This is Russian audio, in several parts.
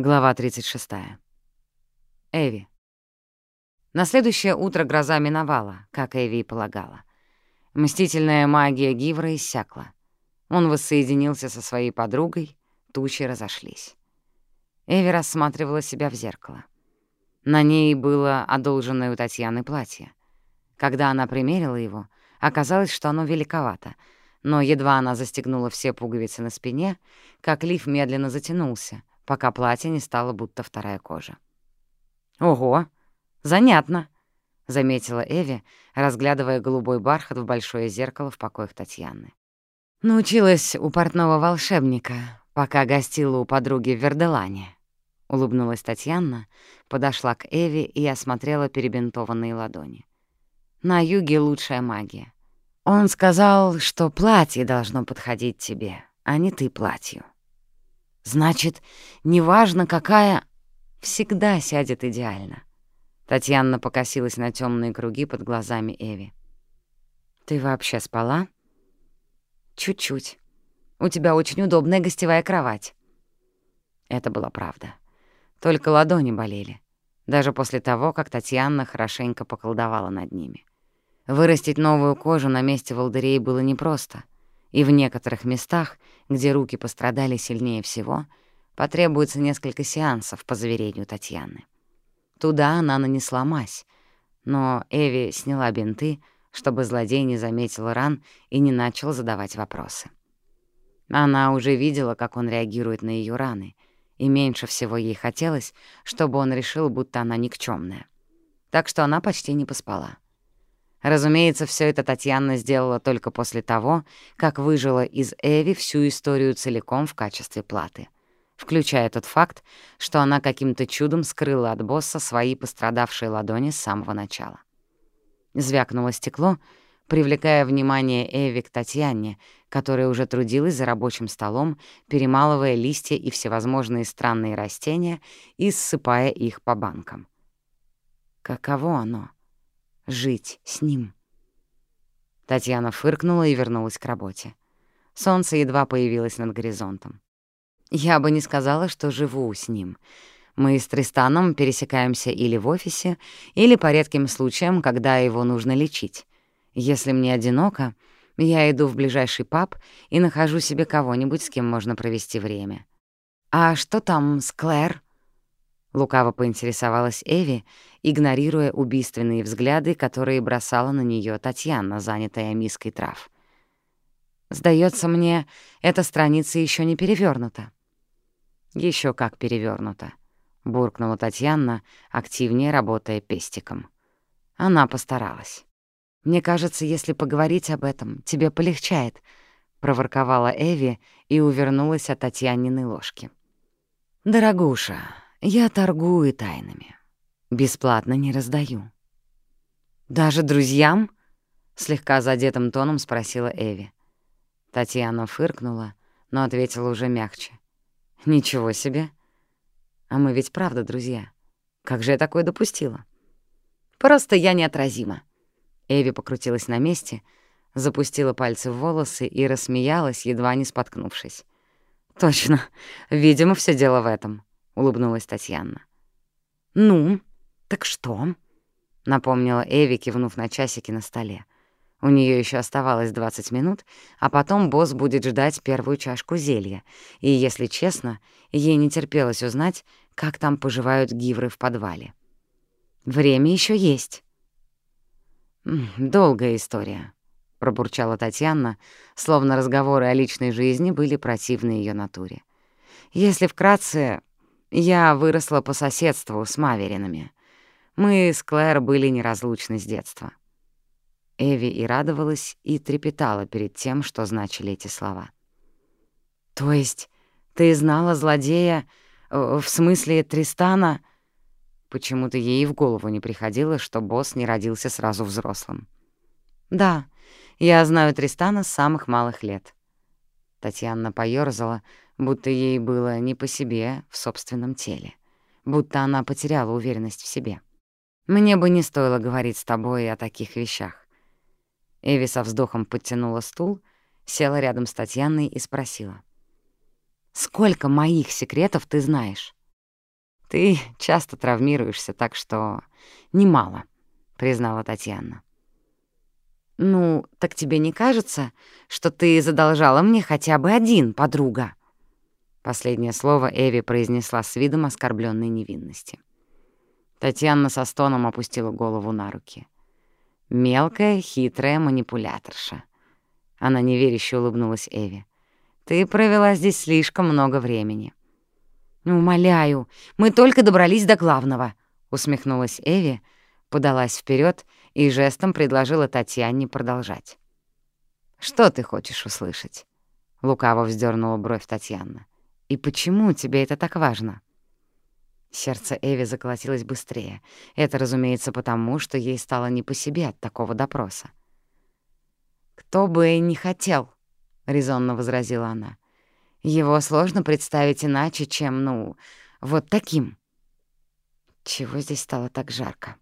Глава 36. Эви. На следующее утро гроза миновала, как Эви и полагала. Мстительная магия Гивра иссякла. Он воссоединился со своей подругой, тучи разошлись. Эви рассматривала себя в зеркало. На ней было одолженное у Татьяны платье. Когда она примерила его, оказалось, что оно великовато, но едва она застегнула все пуговицы на спине, как лиф медленно затянулся — пока платье не стало будто вторая кожа. «Ого! Занятно!» — заметила Эви, разглядывая голубой бархат в большое зеркало в покоях Татьяны. «Научилась у портного волшебника, пока гостила у подруги в Верделане», — улыбнулась Татьяна, подошла к Эви и осмотрела перебинтованные ладони. «На юге лучшая магия. Он сказал, что платье должно подходить тебе, а не ты платью». Значит, неважно, какая, всегда сядет идеально. Татьяна покосилась на темные круги под глазами Эви. «Ты вообще спала?» «Чуть-чуть. У тебя очень удобная гостевая кровать». Это была правда. Только ладони болели, даже после того, как Татьяна хорошенько поколдовала над ними. Вырастить новую кожу на месте волдырей было непросто — и в некоторых местах, где руки пострадали сильнее всего, потребуется несколько сеансов, по заверению Татьяны. Туда она нанесла мазь, но Эви сняла бинты, чтобы злодей не заметил ран и не начал задавать вопросы. Она уже видела, как он реагирует на ее раны, и меньше всего ей хотелось, чтобы он решил, будто она никчемная. Так что она почти не поспала. Разумеется, все это Татьяна сделала только после того, как выжила из Эви всю историю целиком в качестве платы, включая тот факт, что она каким-то чудом скрыла от босса свои пострадавшие ладони с самого начала. Звякнуло стекло, привлекая внимание Эви к Татьяне, которая уже трудилась за рабочим столом, перемалывая листья и всевозможные странные растения и ссыпая их по банкам. Каково оно? Жить с ним. Татьяна фыркнула и вернулась к работе. Солнце едва появилось над горизонтом. Я бы не сказала, что живу с ним. Мы с Тристаном пересекаемся или в офисе, или по редким случаям, когда его нужно лечить. Если мне одиноко, я иду в ближайший паб и нахожу себе кого-нибудь, с кем можно провести время. «А что там с Клэр?» Лукаво поинтересовалась Эви, игнорируя убийственные взгляды, которые бросала на нее Татьяна, занятая миской трав. Сдается мне, эта страница еще не перевернута. Еще как перевернута, буркнула Татьяна, активнее работая пестиком. Она постаралась. «Мне кажется, если поговорить об этом, тебе полегчает», — проворковала Эви и увернулась от Татьяниной ложки. «Дорогуша, я торгую тайнами. Бесплатно не раздаю. «Даже друзьям?» — слегка задетым тоном спросила Эви. Татьяна фыркнула, но ответила уже мягче. «Ничего себе! А мы ведь правда друзья. Как же я такое допустила?» «Просто я неотразима». Эви покрутилась на месте, запустила пальцы в волосы и рассмеялась, едва не споткнувшись. «Точно. Видимо, все дело в этом улыбнулась Татьяна. «Ну, так что?» — напомнила Эви, кивнув на часики на столе. У нее еще оставалось 20 минут, а потом босс будет ждать первую чашку зелья, и, если честно, ей не терпелось узнать, как там поживают гивры в подвале. «Время еще есть». «Долгая история», — пробурчала Татьяна, словно разговоры о личной жизни были противны ее натуре. «Если вкратце, я выросла по соседству с Маверинами. Мы с Клэр были неразлучны с детства. Эви и радовалась, и трепетала перед тем, что значили эти слова. «То есть ты знала злодея, э, в смысле Тристана?» Почему-то ей в голову не приходило, что босс не родился сразу взрослым. «Да, я знаю Тристана с самых малых лет». Татьяна поёрзала, будто ей было не по себе в собственном теле, будто она потеряла уверенность в себе. «Мне бы не стоило говорить с тобой о таких вещах». Эви со вздохом подтянула стул, села рядом с Татьяной и спросила. «Сколько моих секретов ты знаешь?» Ты часто травмируешься, так что немало, признала Татьяна. Ну, так тебе не кажется, что ты задолжала мне хотя бы один, подруга? Последнее слово Эви произнесла с видом оскорбленной невинности. Татьяна со стоном опустила голову на руки. Мелкая, хитрая манипуляторша. Она неверяще улыбнулась Эви. «Ты провела здесь слишком много времени». «Умоляю, мы только добрались до главного», — усмехнулась Эви, подалась вперед и жестом предложила Татьяне продолжать. «Что ты хочешь услышать?» — лукаво вздернула бровь Татьяна. «И почему тебе это так важно?» Сердце Эви заколотилось быстрее. Это, разумеется, потому, что ей стало не по себе от такого допроса. «Кто бы не хотел», — резонно возразила она. «Его сложно представить иначе, чем, ну, вот таким». Чего здесь стало так жарко?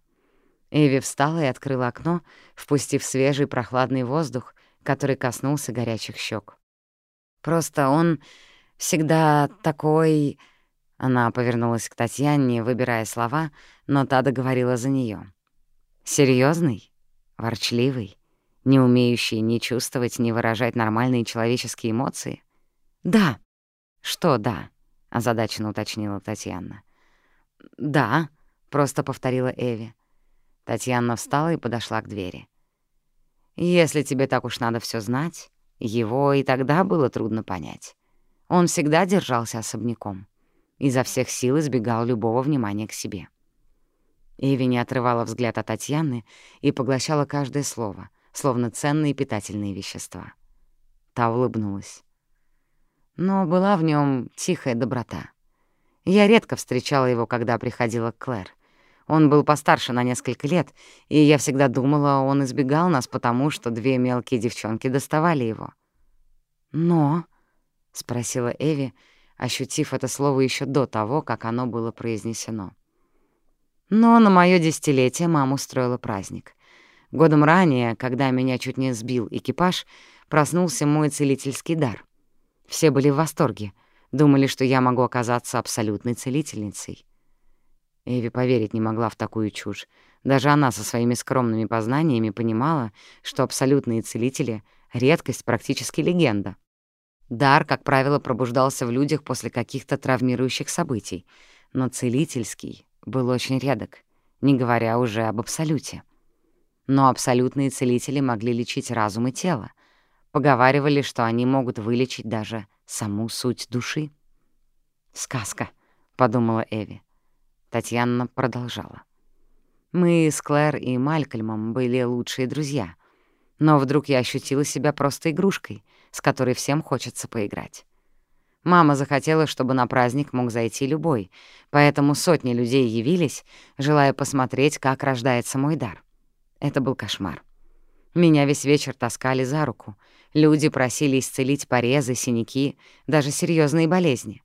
Эви встала и открыла окно, впустив свежий прохладный воздух, который коснулся горячих щек. «Просто он всегда такой...» Она повернулась к Татьяне, выбирая слова, но та договорила за нее. Серьезный, ворчливый, не умеющий ни чувствовать, ни выражать нормальные человеческие эмоции?» «Да». «Что «да»?» — озадаченно уточнила Татьяна. «Да», — просто повторила Эви. Татьяна встала и подошла к двери. «Если тебе так уж надо все знать, его и тогда было трудно понять. Он всегда держался особняком, изо всех сил избегал любого внимания к себе». Эви не отрывала взгляд от Татьяны и поглощала каждое слово, словно ценные питательные вещества. Та улыбнулась. Но была в нем тихая доброта. Я редко встречала его, когда приходила к Клэр. Он был постарше на несколько лет, и я всегда думала, он избегал нас потому, что две мелкие девчонки доставали его. «Но?» — спросила Эви, ощутив это слово еще до того, как оно было произнесено. Но на моё десятилетие мама устроила праздник. Годом ранее, когда меня чуть не сбил экипаж, проснулся мой целительский дар. Все были в восторге, думали, что я могу оказаться абсолютной целительницей. Эви поверить не могла в такую чушь. Даже она со своими скромными познаниями понимала, что абсолютные целители — редкость, практически легенда. Дар, как правило, пробуждался в людях после каких-то травмирующих событий, но целительский был очень редок, не говоря уже об абсолюте. Но абсолютные целители могли лечить разум и тело. Поговаривали, что они могут вылечить даже саму суть души. «Сказка», — подумала Эви. Татьяна продолжала. «Мы с Клэр и Малькольмом были лучшие друзья, но вдруг я ощутила себя просто игрушкой, с которой всем хочется поиграть. Мама захотела, чтобы на праздник мог зайти любой, поэтому сотни людей явились, желая посмотреть, как рождается мой дар. Это был кошмар. Меня весь вечер таскали за руку. Люди просили исцелить порезы, синяки, даже серьезные болезни.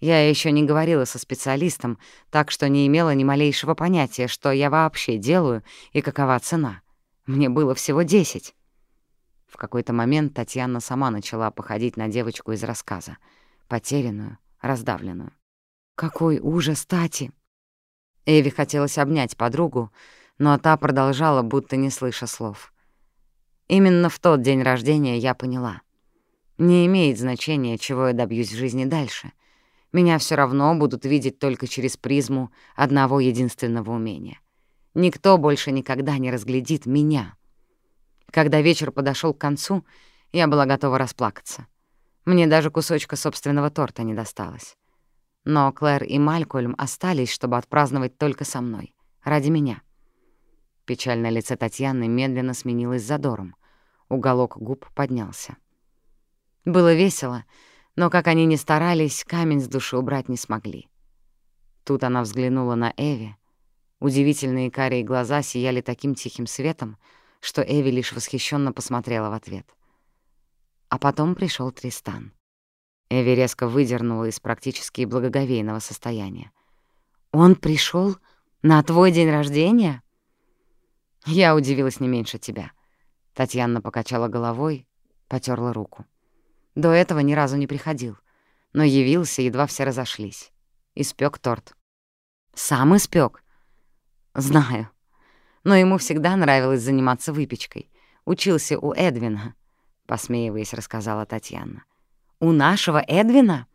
Я еще не говорила со специалистом, так что не имела ни малейшего понятия, что я вообще делаю и какова цена. Мне было всего десять. В какой-то момент Татьяна сама начала походить на девочку из рассказа, потерянную, раздавленную. «Какой ужас, Тати!» Эви хотелось обнять подругу, но та продолжала, будто не слыша слов. Именно в тот день рождения я поняла. Не имеет значения, чего я добьюсь в жизни дальше — меня все равно будут видеть только через призму одного единственного умения. Никто больше никогда не разглядит меня. Когда вечер подошел к концу, я была готова расплакаться. Мне даже кусочка собственного торта не досталось. Но Клэр и Малькольм остались, чтобы отпраздновать только со мной, ради меня. Печальное лицо Татьяны медленно сменилось задором. Уголок губ поднялся. Было весело, но, как они ни старались, камень с души убрать не смогли. Тут она взглянула на Эви. Удивительные карие глаза сияли таким тихим светом, что Эви лишь восхищенно посмотрела в ответ. А потом пришел Тристан. Эви резко выдернула из практически благоговейного состояния. «Он пришел на твой день рождения?» Я удивилась не меньше тебя. Татьяна покачала головой, потерла руку. До этого ни разу не приходил, но явился, едва все разошлись. Испек торт. Сам испек. Знаю. Но ему всегда нравилось заниматься выпечкой. Учился у Эдвина, — посмеиваясь, рассказала Татьяна. «У нашего Эдвина?»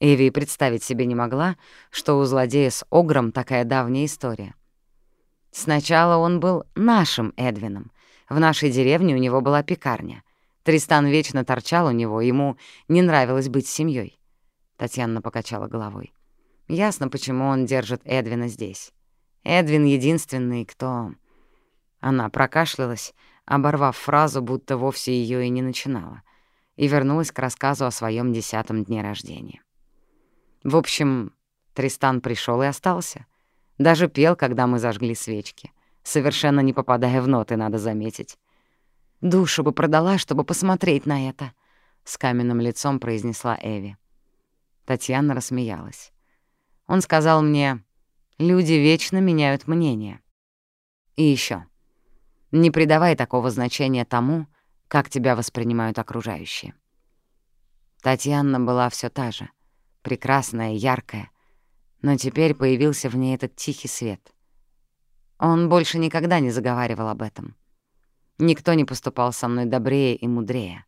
Эви представить себе не могла, что у злодея с Огром такая давняя история. Сначала он был нашим Эдвином. В нашей деревне у него была пекарня. Тристан вечно торчал у него, ему не нравилось быть семьей. Татьяна покачала головой. Ясно, почему он держит Эдвина здесь. Эдвин — единственный, кто... Она прокашлялась, оборвав фразу, будто вовсе ее и не начинала, и вернулась к рассказу о своем десятом дне рождения. В общем, Тристан пришел и остался. Даже пел, когда мы зажгли свечки. Совершенно не попадая в ноты, надо заметить. «Душу бы продала, чтобы посмотреть на это», — с каменным лицом произнесла Эви. Татьяна рассмеялась. Он сказал мне, «Люди вечно меняют мнение». И еще: Не придавай такого значения тому, как тебя воспринимают окружающие. Татьяна была все та же — прекрасная, яркая, но теперь появился в ней этот тихий свет. Он больше никогда не заговаривал об этом. Никто не поступал со мной добрее и мудрее.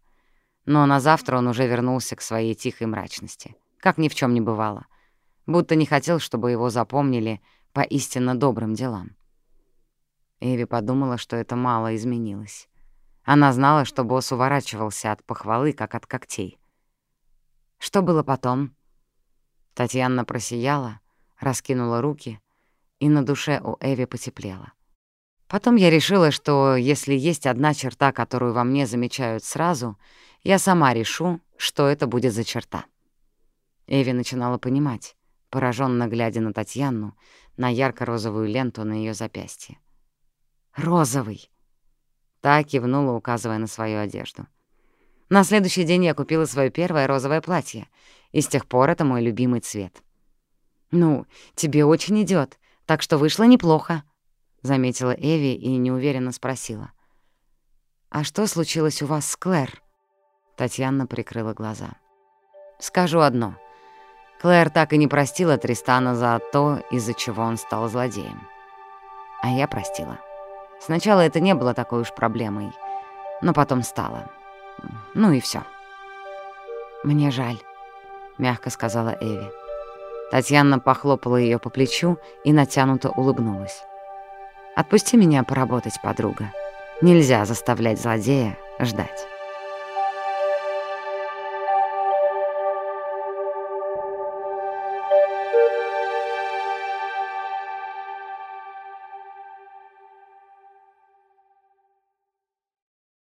Но на завтра он уже вернулся к своей тихой мрачности, как ни в чем не бывало, будто не хотел, чтобы его запомнили по истинно добрым делам. Эви подумала, что это мало изменилось. Она знала, что босс уворачивался от похвалы, как от когтей. Что было потом? Татьяна просияла, раскинула руки, и на душе у Эви потеплело. Потом я решила, что если есть одна черта, которую во мне замечают сразу, я сама решу, что это будет за черта. Эви начинала понимать, пораженно глядя на Татьяну, на ярко-розовую ленту на ее запястье. «Розовый!» Та кивнула, указывая на свою одежду. На следующий день я купила свое первое розовое платье, и с тех пор это мой любимый цвет. «Ну, тебе очень идет, так что вышло неплохо», — заметила Эви и неуверенно спросила. «А что случилось у вас с Клэр?» Татьяна прикрыла глаза. «Скажу одно. Клэр так и не простила Тристана за то, из-за чего он стал злодеем. А я простила. Сначала это не было такой уж проблемой, но потом стало. Ну и все. «Мне жаль», — мягко сказала Эви. Татьяна похлопала ее по плечу и натянуто улыбнулась. «Отпусти меня поработать, подруга. Нельзя заставлять злодея ждать».